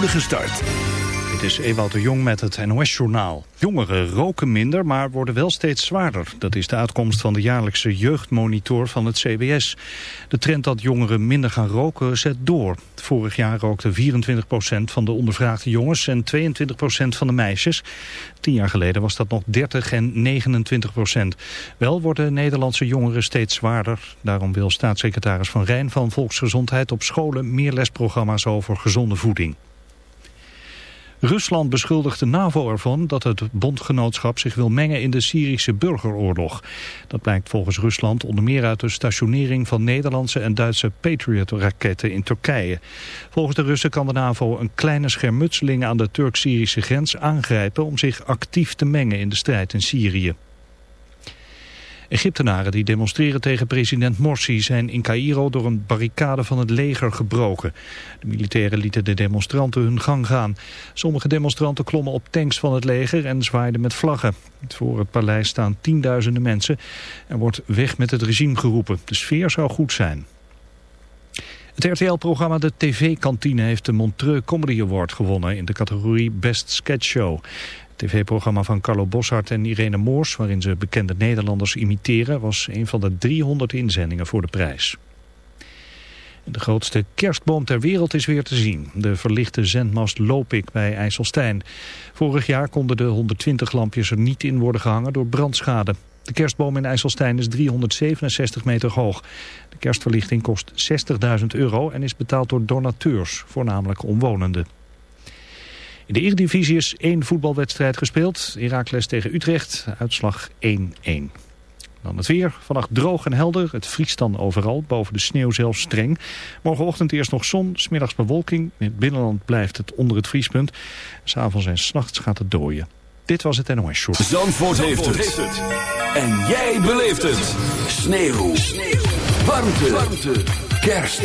spoedige start. Dit is Ewout de Jong met het NOS-journaal. Jongeren roken minder, maar worden wel steeds zwaarder. Dat is de uitkomst van de jaarlijkse jeugdmonitor van het CBS. De trend dat jongeren minder gaan roken zet door. Vorig jaar rookte 24% van de ondervraagde jongens en 22% van de meisjes. Tien jaar geleden was dat nog 30 en 29%. Wel worden Nederlandse jongeren steeds zwaarder. Daarom wil staatssecretaris Van Rijn van Volksgezondheid op scholen meer lesprogramma's over gezonde voeding. Rusland beschuldigt de NAVO ervan dat het bondgenootschap zich wil mengen in de Syrische burgeroorlog. Dat blijkt volgens Rusland onder meer uit de stationering van Nederlandse en Duitse Patriot-raketten in Turkije. Volgens de Russen kan de NAVO een kleine schermutseling aan de Turk-Syrische grens aangrijpen om zich actief te mengen in de strijd in Syrië. Egyptenaren die demonstreren tegen president Morsi zijn in Cairo door een barricade van het leger gebroken. De militairen lieten de demonstranten hun gang gaan. Sommige demonstranten klommen op tanks van het leger en zwaaiden met vlaggen. Voor het paleis staan tienduizenden mensen. Er wordt weg met het regime geroepen. De sfeer zou goed zijn. Het RTL-programma De TV-kantine heeft de Montreux Comedy Award gewonnen in de categorie Best Sketch Show tv-programma van Carlo Boshart en Irene Moors, waarin ze bekende Nederlanders imiteren, was een van de 300 inzendingen voor de prijs. De grootste kerstboom ter wereld is weer te zien. De verlichte zendmast Lopik bij IJsselstein. Vorig jaar konden de 120 lampjes er niet in worden gehangen door brandschade. De kerstboom in IJsselstein is 367 meter hoog. De kerstverlichting kost 60.000 euro en is betaald door donateurs, voornamelijk omwonenden. In de Eredivisie is één voetbalwedstrijd gespeeld. Heracles tegen Utrecht, uitslag 1-1. Dan het weer. Vannacht droog en helder. Het vriest dan overal, boven de sneeuw zelfs streng. Morgenochtend eerst nog zon, smiddags bewolking. In het binnenland blijft het onder het vriespunt. S'avonds en s'nachts gaat het dooien. Dit was het NOS Short. Zandvoort, Zandvoort heeft, het. En jij beleeft het. Sneeuw. sneeuw. Warmte. Warmte. Kerst.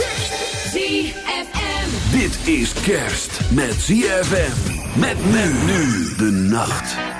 ZFM. Dit is kerst met ZFM. Met men nu de nacht.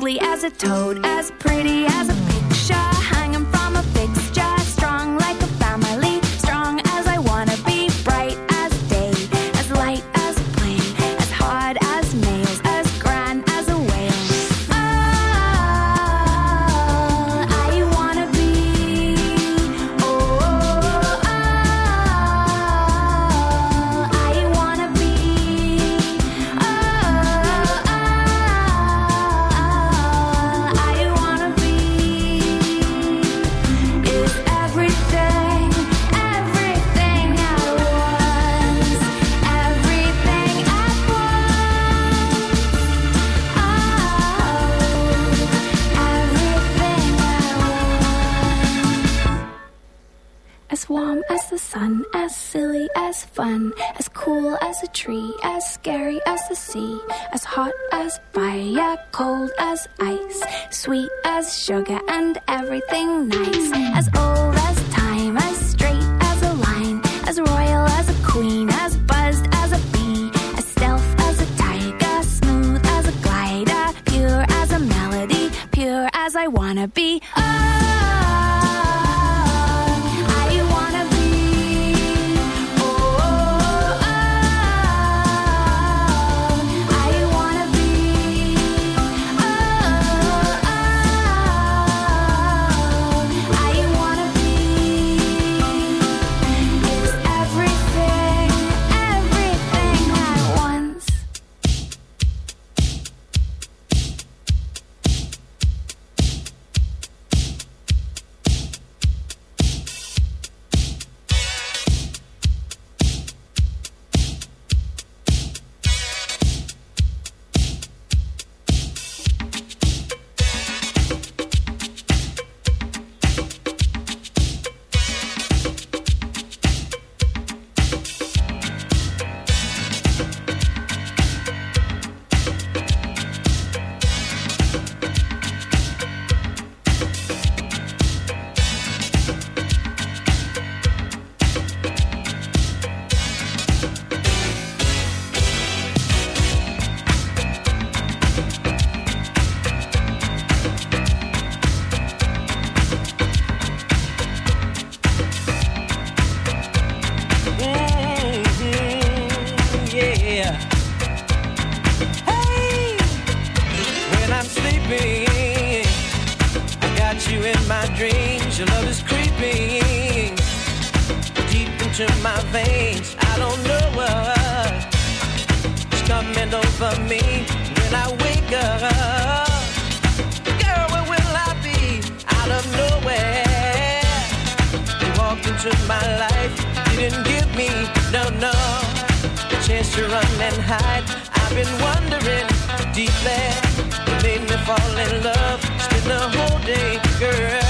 ugly as a toad, as pretty as a run and hide. I've been wondering deep there. You made me fall in love. Spend the whole day, girl.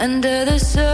under the sun.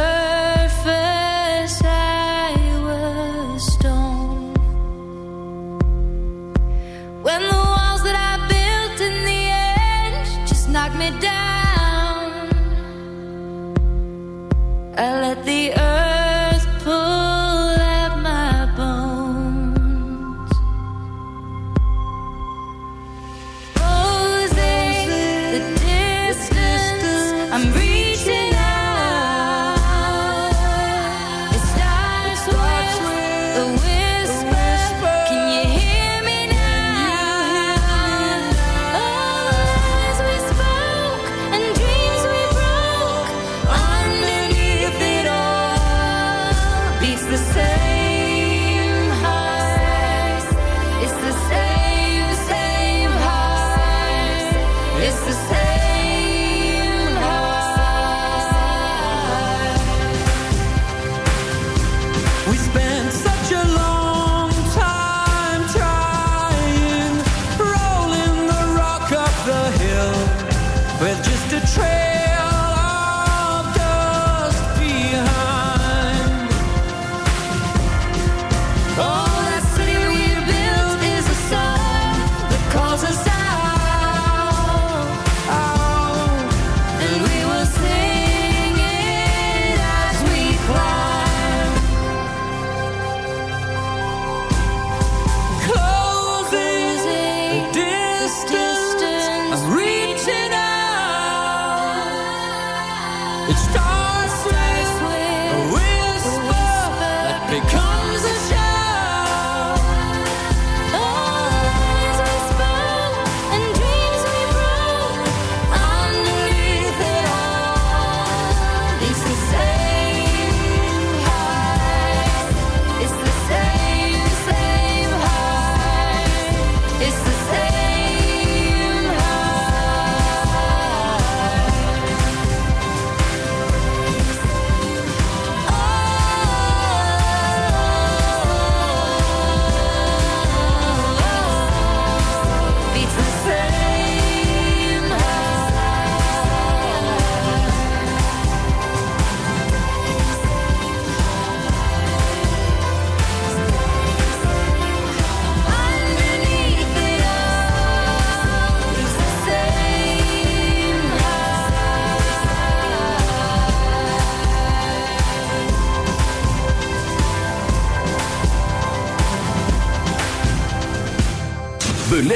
because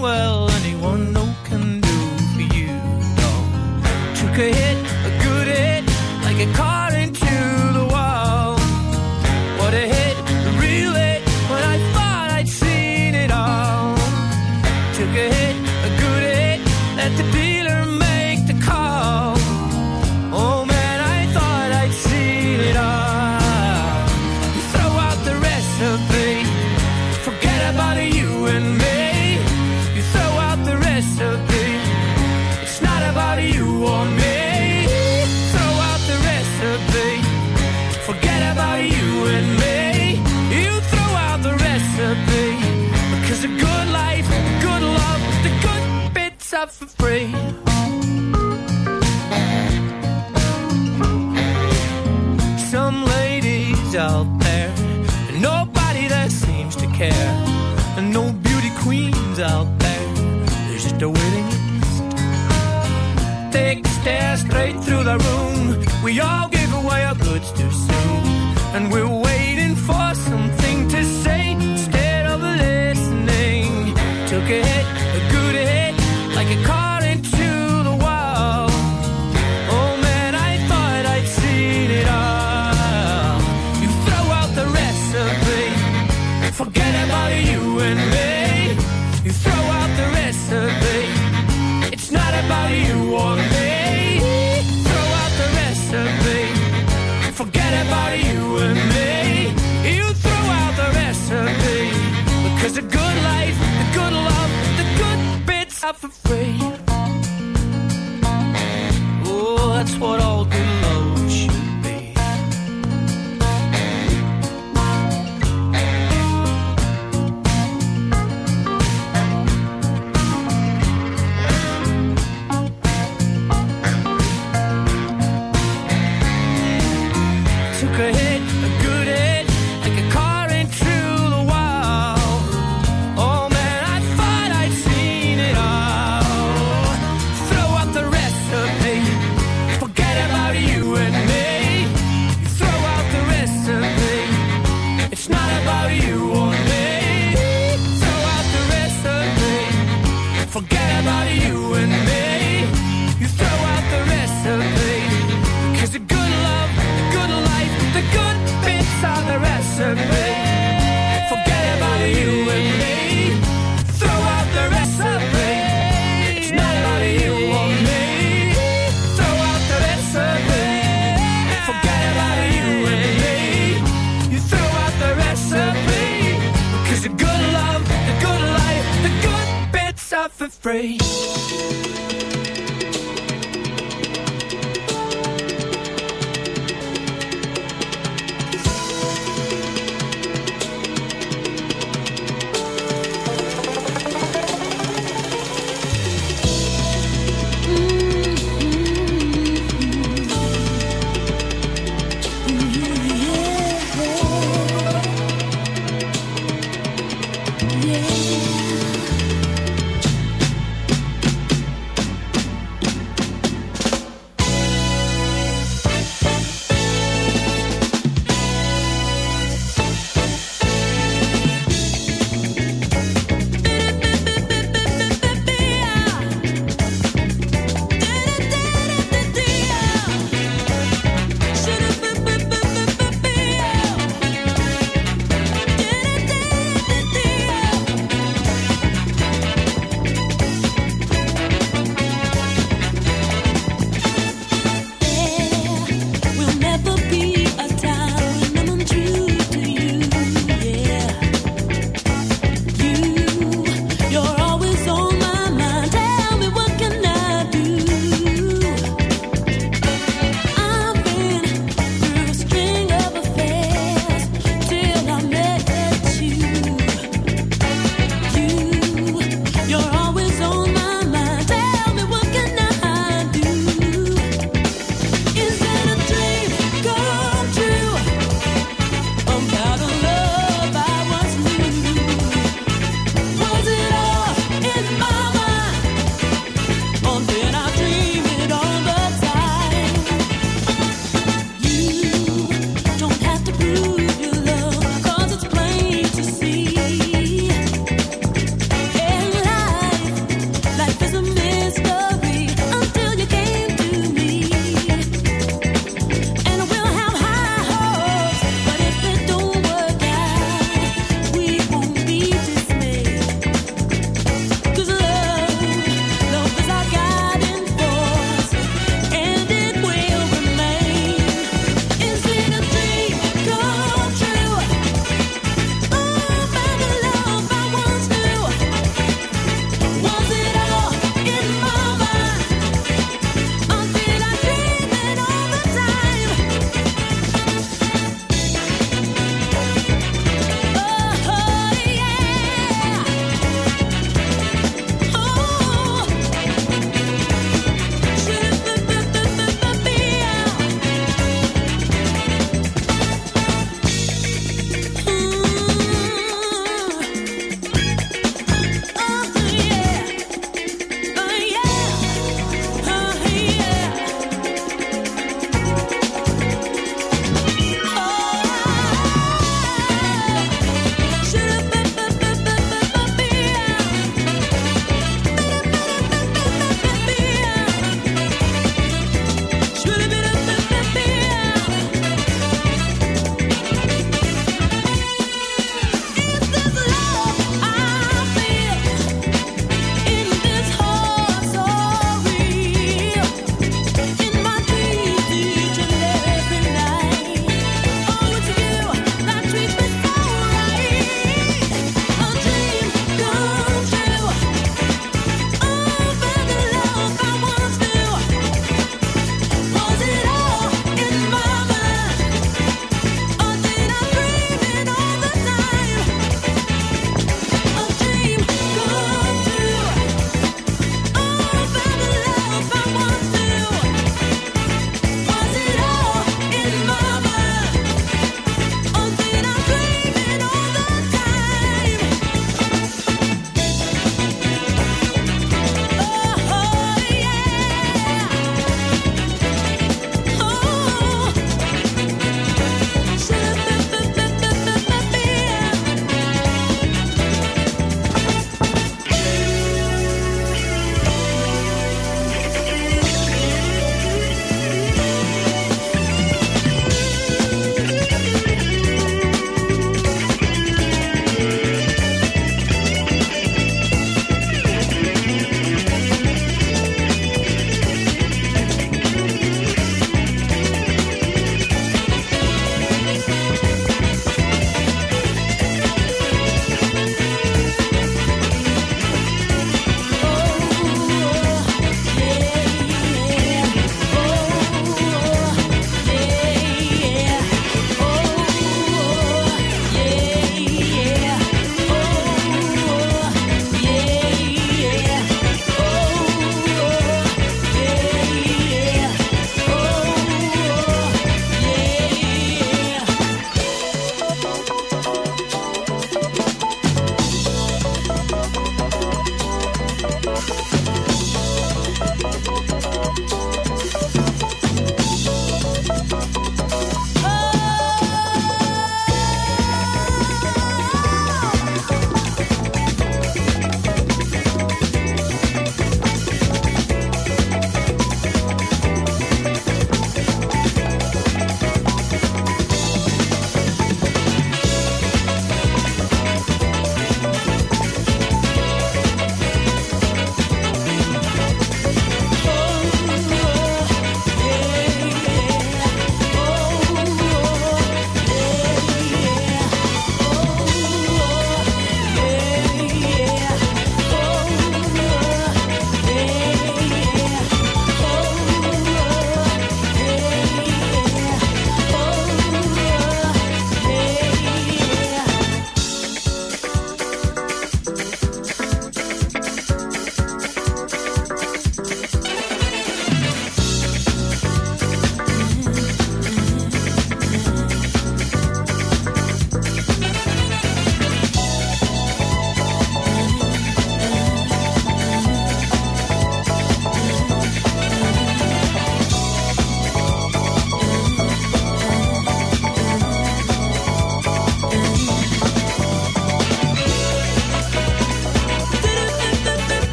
well anyone no can do for you, dog. Took a hit, a good hit, like a car.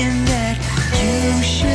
in that you should.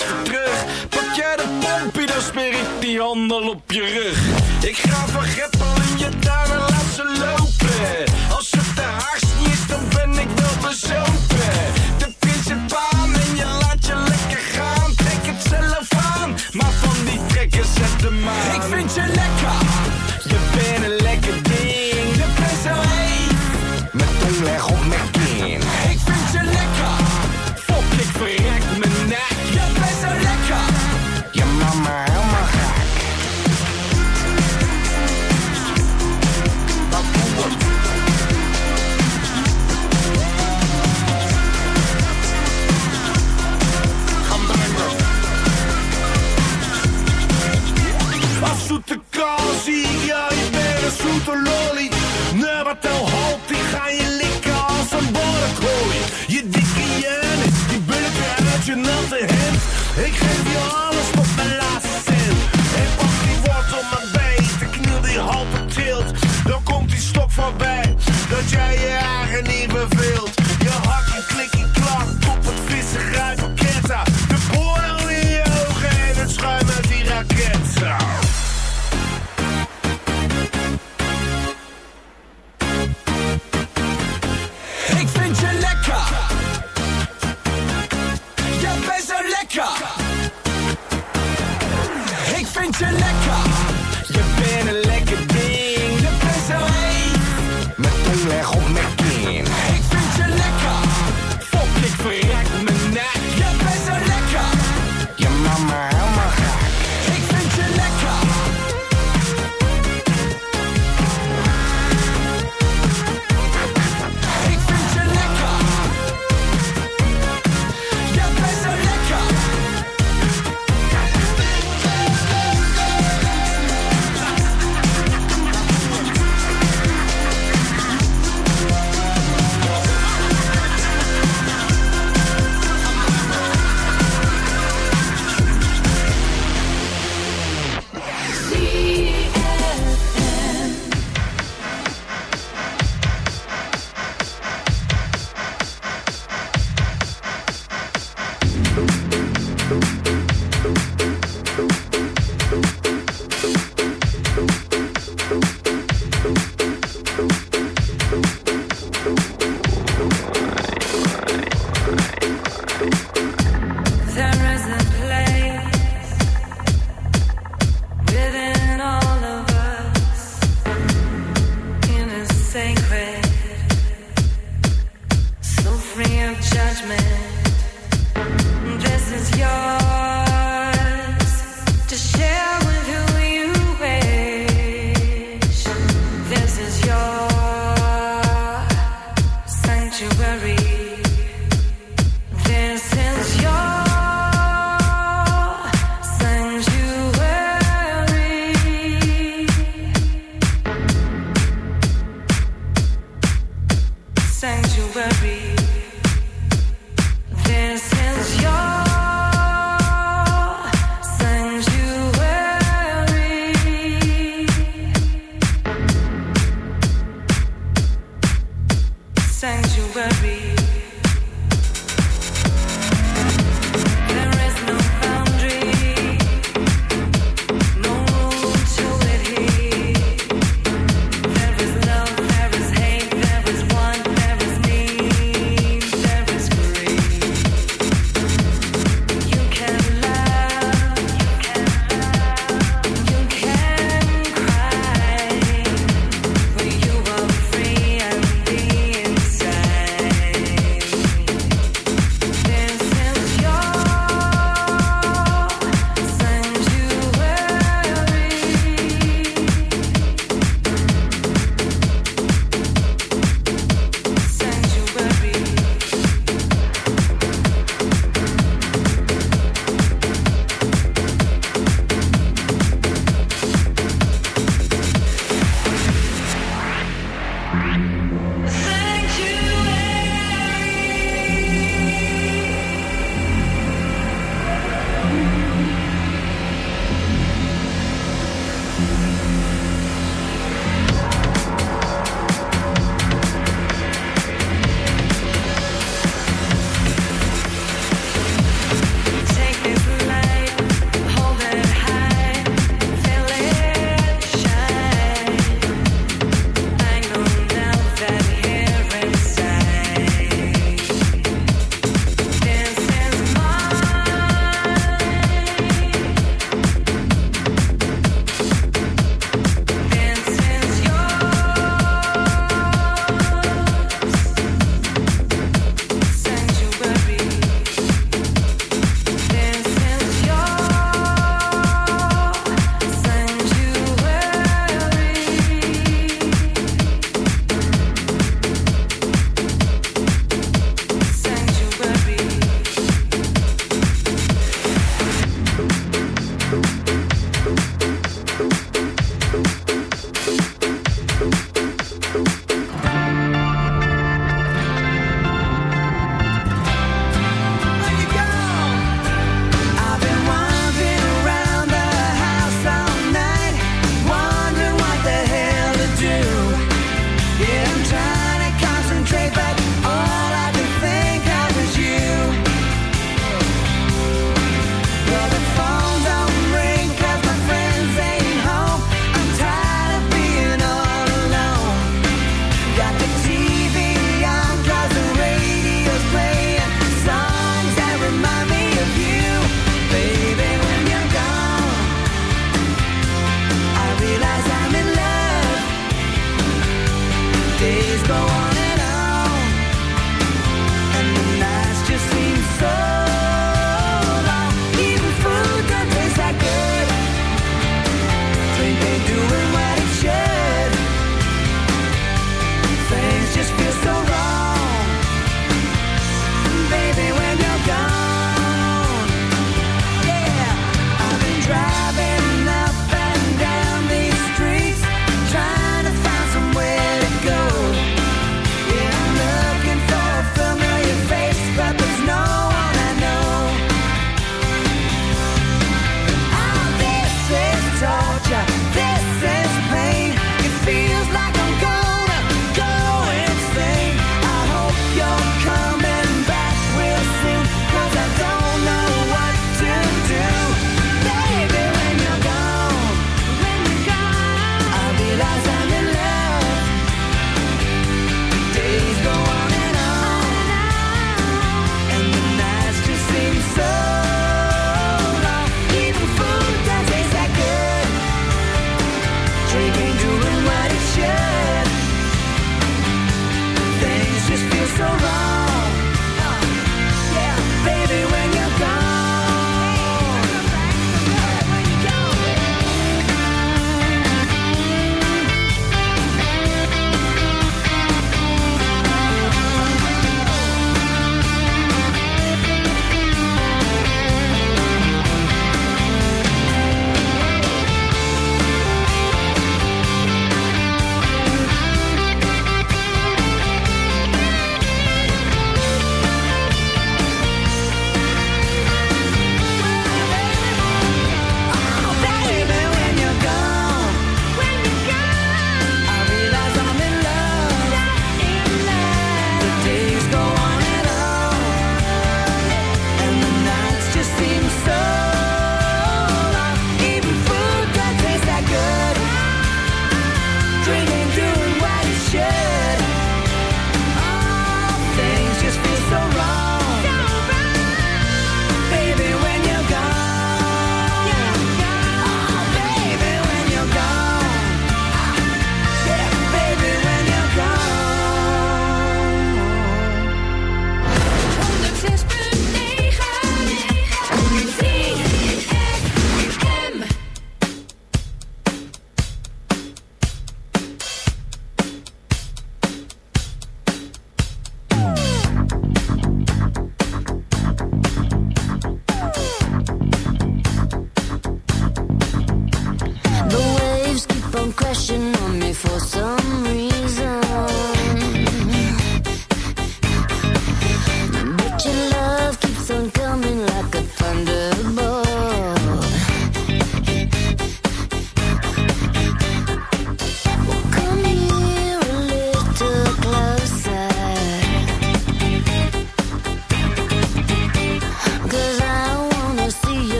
voor terug. Pak jij de pompie, dan smeer ik die handel op je rug. Ik ga van Greppel in je daar en laat ze lopen. Als het te haast niet is, dan ben ik wel bezopen. Je natte hemd. Ik geef je